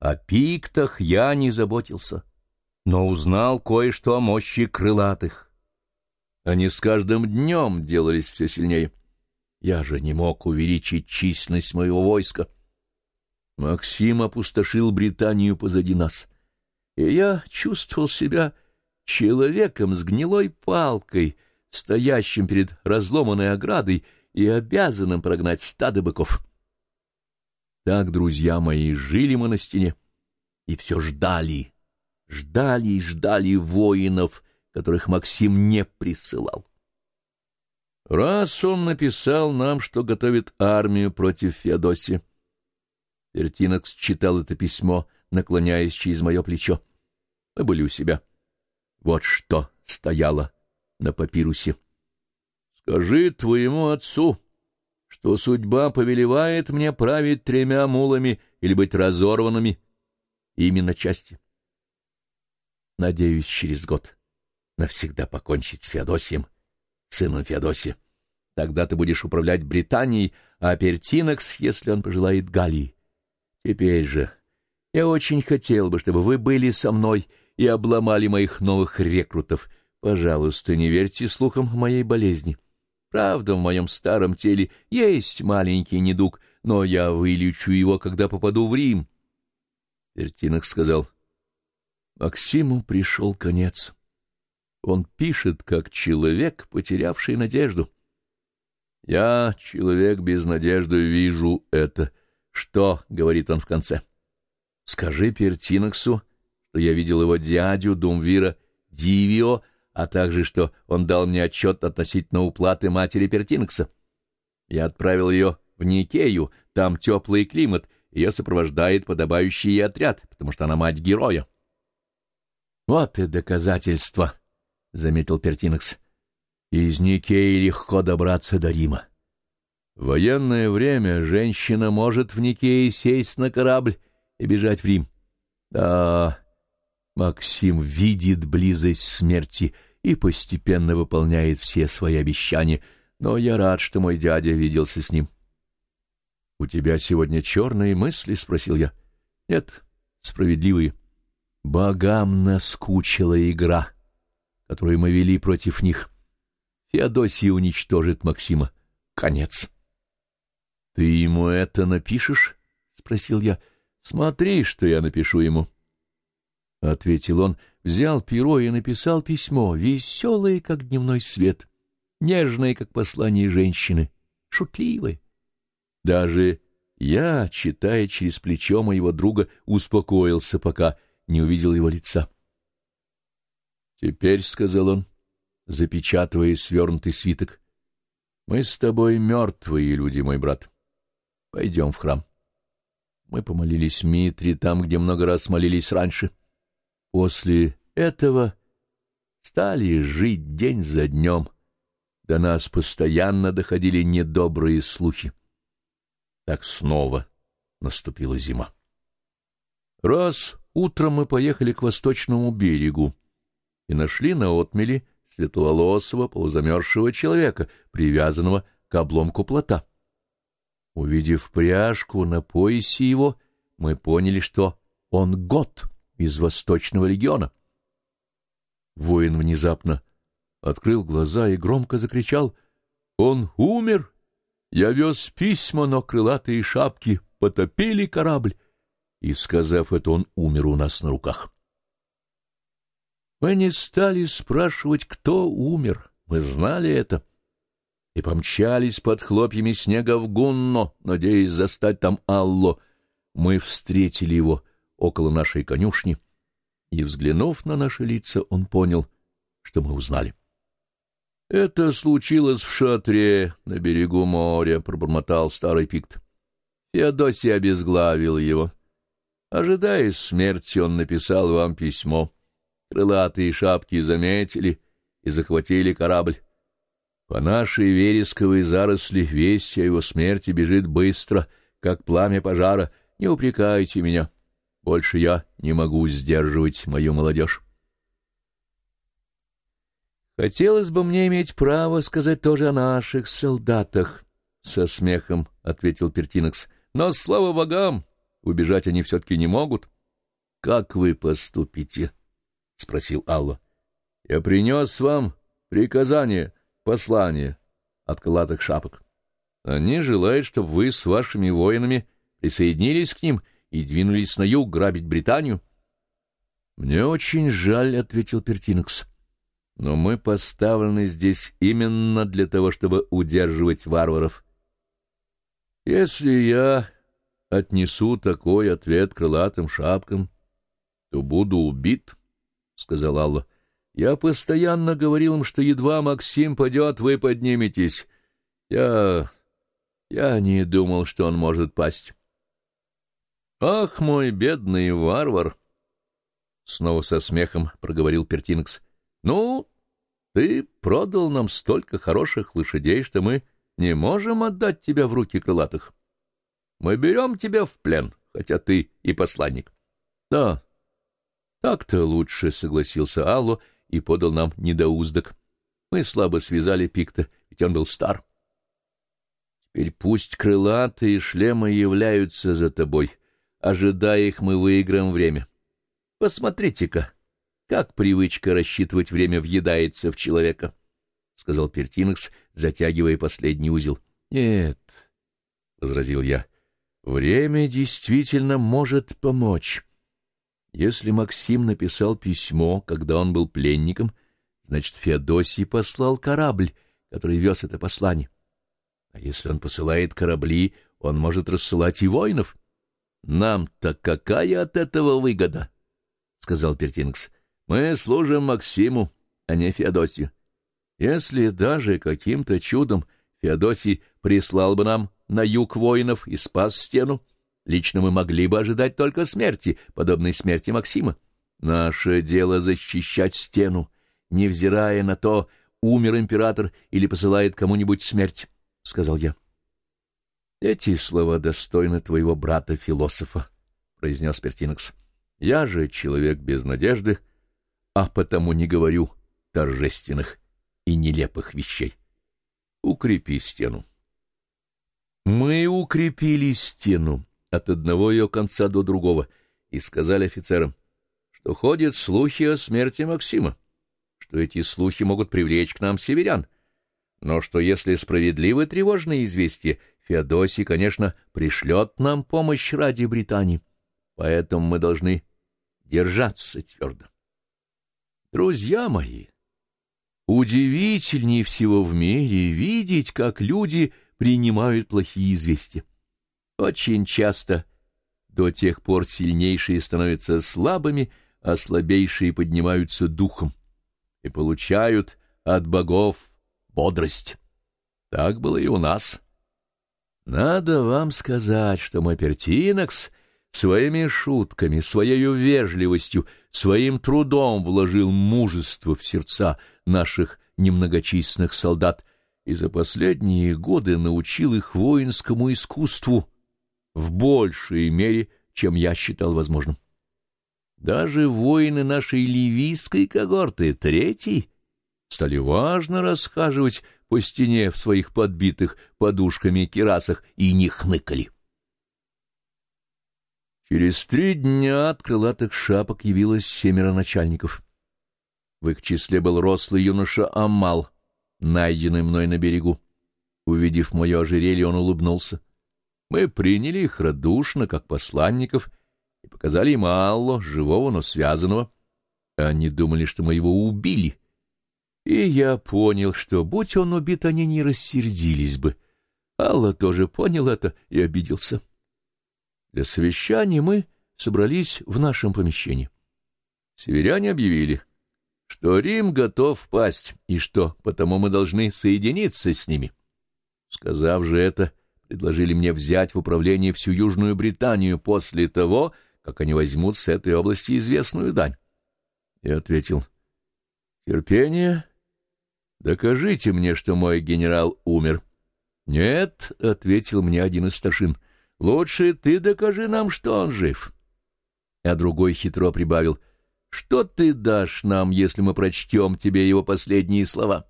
О пиктах я не заботился, но узнал кое-что о мощи крылатых. Они с каждым днем делались все сильнее. Я же не мог увеличить численность моего войска. Максим опустошил Британию позади нас, и я чувствовал себя человеком с гнилой палкой, стоящим перед разломанной оградой и обязанным прогнать стадо быков. Так, друзья мои, жили мы на стене, и все ждали, ждали и ждали воинов, которых Максим не присылал. Раз он написал нам, что готовит армию против Феодосии, Вертинокс читал это письмо, наклоняясь через мое плечо. Мы были у себя. Вот что стояло на папирусе. «Скажи твоему отцу, что судьба повелевает мне править тремя мулами или быть разорванными именно части. Надеюсь, через год навсегда покончить с Феодосием, сыном Феодосия. Тогда ты будешь управлять Британией, а Пертинокс, если он пожелает, Галлии. Теперь же я очень хотел бы, чтобы вы были со мной и обломали моих новых рекрутов. Пожалуйста, не верьте слухам моей болезни. Правда, в моем старом теле есть маленький недуг, но я вылечу его, когда попаду в Рим. Вертинок сказал, Максиму пришел конец. Он пишет, как человек, потерявший надежду. Я, человек без надежды, вижу это. Что, — говорит он в конце, — скажи Пертиноксу, что я видел его дядю Думвира Дивио, а также, что он дал мне отчет относительно уплаты матери Пертинкса. Я отправил ее в Никею, там теплый климат, ее сопровождает подобающий ей отряд, потому что она мать героя. — Вот и доказательство, — заметил Пертинкс. — Из Никеи легко добраться до Рима. В военное время женщина может в Никее сесть на корабль и бежать в Рим. Да, Максим видит близость смерти и постепенно выполняет все свои обещания, но я рад, что мой дядя виделся с ним. — У тебя сегодня черные мысли? — спросил я. — Нет, справедливые. Богам наскучила игра, которую мы вели против них. Феодосия уничтожит Максима. Конец. — Ты ему это напишешь? — спросил я. — Смотри, что я напишу ему. —— ответил он, взял перо и написал письмо, веселое, как дневной свет, нежное, как послание женщины, шутливое. Даже я, читая через плечо моего друга, успокоился, пока не увидел его лица. «Теперь», — сказал он, запечатывая свернутый свиток, — «мы с тобой мертвые люди, мой брат. Пойдем в храм». Мы помолились Митре там, где много раз молились раньше — После этого стали жить день за днем. До нас постоянно доходили недобрые слухи. Так снова наступила зима. Раз утром мы поехали к восточному берегу и нашли на отмели светловолосого полузамерзшего человека, привязанного к обломку плота. Увидев пряжку на поясе его, мы поняли, что он год — из Восточного легиона. Воин внезапно открыл глаза и громко закричал «Он умер! Я вез письма, но крылатые шапки потопили корабль!» И, сказав это, он умер у нас на руках. Мы не стали спрашивать, кто умер, мы знали это, и помчались под хлопьями снега в Гунно, надеясь застать там Алло. Мы встретили его около нашей конюшни, и, взглянув на наши лица, он понял, что мы узнали. — Это случилось в шатре на берегу моря, — пробормотал старый пикт. Феодосий обезглавил его. Ожидая смерти, он написал вам письмо. Крылатые шапки заметили и захватили корабль. По нашей вересковой заросли весть о его смерти бежит быстро, как пламя пожара. Не упрекайте меня. — больше я не могу сдерживать мою молодежь. Хотелось бы мне иметь право сказать тоже о наших солдатах, — со смехом ответил Пертинокс. Но, слава богам, убежать они все-таки не могут. — Как вы поступите? — спросил Алла. — Я принес вам приказание, послание от крылатых шапок. Они желают, чтобы вы с вашими воинами присоединились к ним и двинулись на юг грабить Британию. — Мне очень жаль, — ответил Пертинокс. — Но мы поставлены здесь именно для того, чтобы удерживать варваров. Если я отнесу такой ответ крылатым шапкам, то буду убит, — сказал Алла. Я постоянно говорил им, что едва Максим падет, вы подниметесь. Я... я не думал, что он может пасть. «Ах, мой бедный варвар!» Снова со смехом проговорил Пертинкс. «Ну, ты продал нам столько хороших лошадей, что мы не можем отдать тебя в руки крылатых. Мы берем тебя в плен, хотя ты и посланник». «Да, так-то лучше», — согласился Алло и подал нам недоуздок. Мы слабо связали Пикта, ведь он был стар. «Теперь пусть крылатые шлемы являются за тобой», Ожидая их, мы выиграем время. Посмотрите-ка, как привычка рассчитывать время въедается в человека, — сказал Пертинекс, затягивая последний узел. — Нет, — возразил я, — время действительно может помочь. Если Максим написал письмо, когда он был пленником, значит, Феодосий послал корабль, который вез это послание. А если он посылает корабли, он может рассылать и воинов. Нам-то какая от этого выгода? — сказал Пертинкс. — Мы служим Максиму, а не Феодосию. Если даже каким-то чудом Феодосий прислал бы нам на юг воинов и спас стену, лично мы могли бы ожидать только смерти, подобной смерти Максима. Наше дело — защищать стену, невзирая на то, умер император или посылает кому-нибудь смерть, — сказал я. Эти слова достойны твоего брата-философа, — произнес Пертинокс. Я же человек без надежды, а потому не говорю торжественных и нелепых вещей. Укрепи стену. Мы укрепили стену от одного ее конца до другого и сказали офицерам, что ходят слухи о смерти Максима, что эти слухи могут привлечь к нам северян, но что если справедливы тревожные известия, Феодосий, конечно, пришлет нам помощь ради Британии, поэтому мы должны держаться твердо. Друзья мои, удивительнее всего в мире видеть, как люди принимают плохие известия. Очень часто до тех пор сильнейшие становятся слабыми, а слабейшие поднимаются духом и получают от богов бодрость. Так было и у нас. Надо вам сказать, что Мапертинокс своими шутками, своей вежливостью, своим трудом вложил мужество в сердца наших немногочисленных солдат и за последние годы научил их воинскому искусству в большей мере, чем я считал возможным. Даже воины нашей ливийской когорты, третий, стали важно расхаживать по стене в своих подбитых подушками кирасах и не хныкали. Через три дня от крылатых шапок явилось семеро начальников. В их числе был рослый юноша Амал, найденный мной на берегу. Увидев мое ожерелье, он улыбнулся. Мы приняли их радушно, как посланников, и показали им Алло, живого, но связанного. Они думали, что мы его убили — и я понял, что, будь он убит, они не рассердились бы. Алла тоже понял это и обиделся. Для совещания мы собрались в нашем помещении. Северяне объявили, что Рим готов пасть, и что потому мы должны соединиться с ними. Сказав же это, предложили мне взять в управление всю Южную Британию после того, как они возьмут с этой области известную дань. Я ответил, терпение Докажите мне, что мой генерал умер. Нет, — ответил мне один из старшин, — лучше ты докажи нам, что он жив. А другой хитро прибавил, что ты дашь нам, если мы прочтем тебе его последние слова?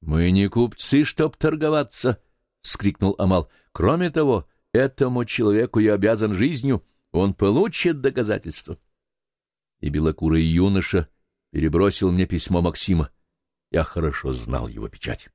Мы не купцы, чтоб торговаться, — вскрикнул Амал. Кроме того, Этому человеку я обязан жизнью, он получит доказательства. И белокурый юноша перебросил мне письмо Максима. Я хорошо знал его печать.